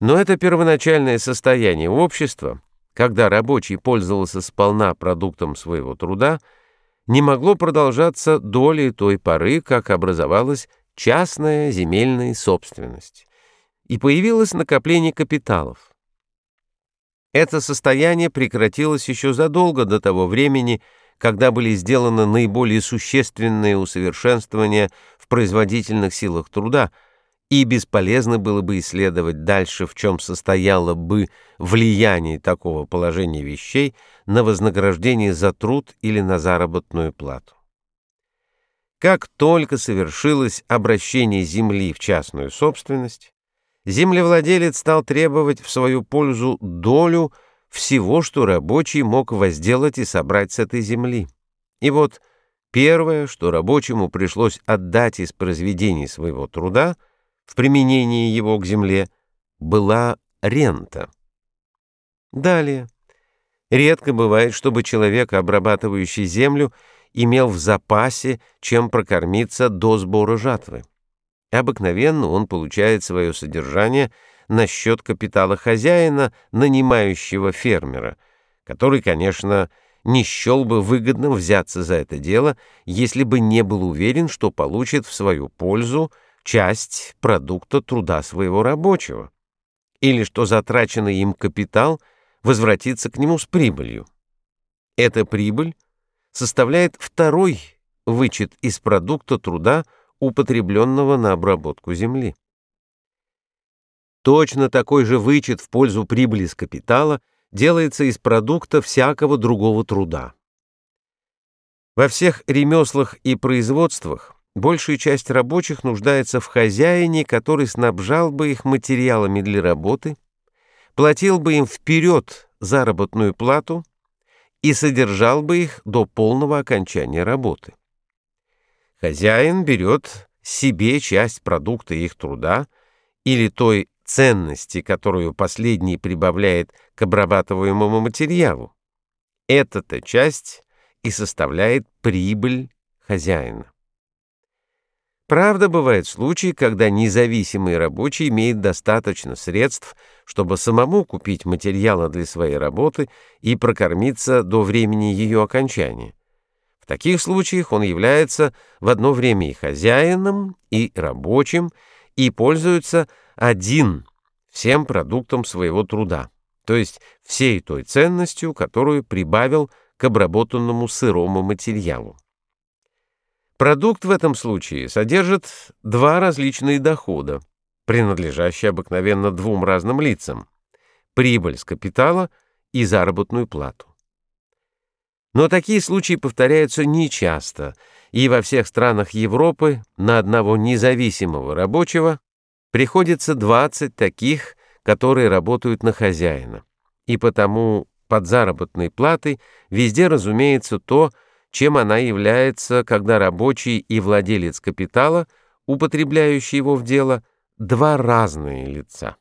Но это первоначальное состояние общества, когда рабочий пользовался сполна продуктом своего труда, не могло продолжаться доли той поры, как образовалась частная земельная собственность, и появилось накопление капиталов. Это состояние прекратилось еще задолго до того времени, когда были сделаны наиболее существенные усовершенствования в производительных силах труда, и бесполезно было бы исследовать дальше, в чем состояло бы влияние такого положения вещей на вознаграждение за труд или на заработную плату. Как только совершилось обращение земли в частную собственность, землевладелец стал требовать в свою пользу долю всего, что рабочий мог возделать и собрать с этой земли. И вот первое, что рабочему пришлось отдать из произведений своего труда в применении его к земле, была рента. Далее. Редко бывает, чтобы человек, обрабатывающий землю, имел в запасе, чем прокормиться до сбора жатвы. Обыкновенно он получает свое содержание на счет капитала хозяина, нанимающего фермера, который, конечно, не счел бы выгодным взяться за это дело, если бы не был уверен, что получит в свою пользу часть продукта труда своего рабочего, или что затраченный им капитал возвратится к нему с прибылью. Эта прибыль составляет второй вычет из продукта труда, употребленного на обработку земли. Точно такой же вычет в пользу прибыли с капитала делается из продукта всякого другого труда. Во всех ремеслах и производствах большая часть рабочих нуждается в хозяине, который снабжал бы их материалами для работы, платил бы им вперед заработную плату и содержал бы их до полного окончания работы. Хозяин берет себе часть продукта их труда или той ценности, которую последний прибавляет к обрабатываемому материалу. Эта-то часть и составляет прибыль хозяина. Правда, бывают случаи, когда независимый рабочий имеет достаточно средств, чтобы самому купить материалы для своей работы и прокормиться до времени ее окончания. В таких случаях он является в одно время и хозяином, и рабочим, и пользуется один всем продуктом своего труда, то есть всей той ценностью, которую прибавил к обработанному сырому материалу. Продукт в этом случае содержит два различные дохода, принадлежащие обыкновенно двум разным лицам – прибыль с капитала и заработную плату. Но такие случаи повторяются нечасто, и во всех странах Европы на одного независимого рабочего приходится 20 таких, которые работают на хозяина. И потому под заработной платой везде разумеется то, чем она является, когда рабочий и владелец капитала, употребляющий его в дело, два разные лица.